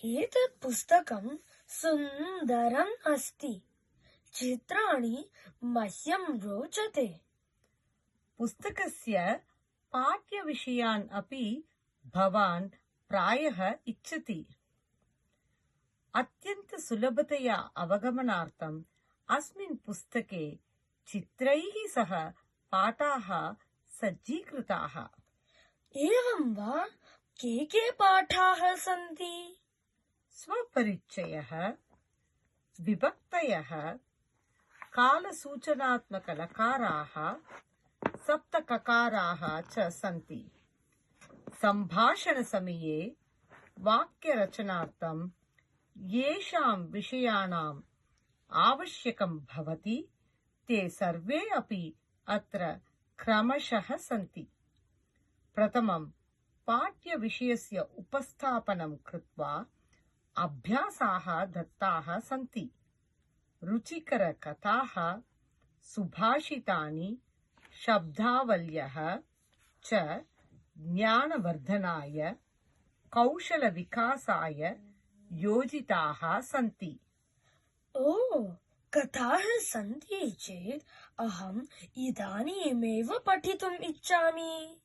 एतत् पुस्तकं सुन्दरम् अस्ति। चित्राणि मह्यं रोचते। पुस्तकस्य पाठ्यविषयान् अपि भवान् प्रायः इच्छति। अत्यन्तसुलभतया अवगमनार्थम् अस्मिन् पुस्तके चित्रैः सह पाठाः सज्जीकृताः। एवं वा? के के पाठाः सन्ति स्वपरिचयः विभक्तयः कालसूचनात्मकलकाराः सप्तककाराः च सन्ति। सम्भाषणसमये वाक्यरचनार्थं येषां विषयाणाम् आवश्यकं भवति ते सर्वे अपि अत्र क्रमशः सन्ति। प्रथमं पाठ्यविषयस्य उपस्थापनं कृत्वा अभ्यासाः दत्ताः सन्ति। रुचिकरकथाः सुभाषितानि शब्दावल्यः च ज्ञानवर्धनाय कौशलविकासाय योजिताः सन्ति। ओ कथाः सन्ति चेत् अहम् इदानीमेव पठितुम् इच्छामि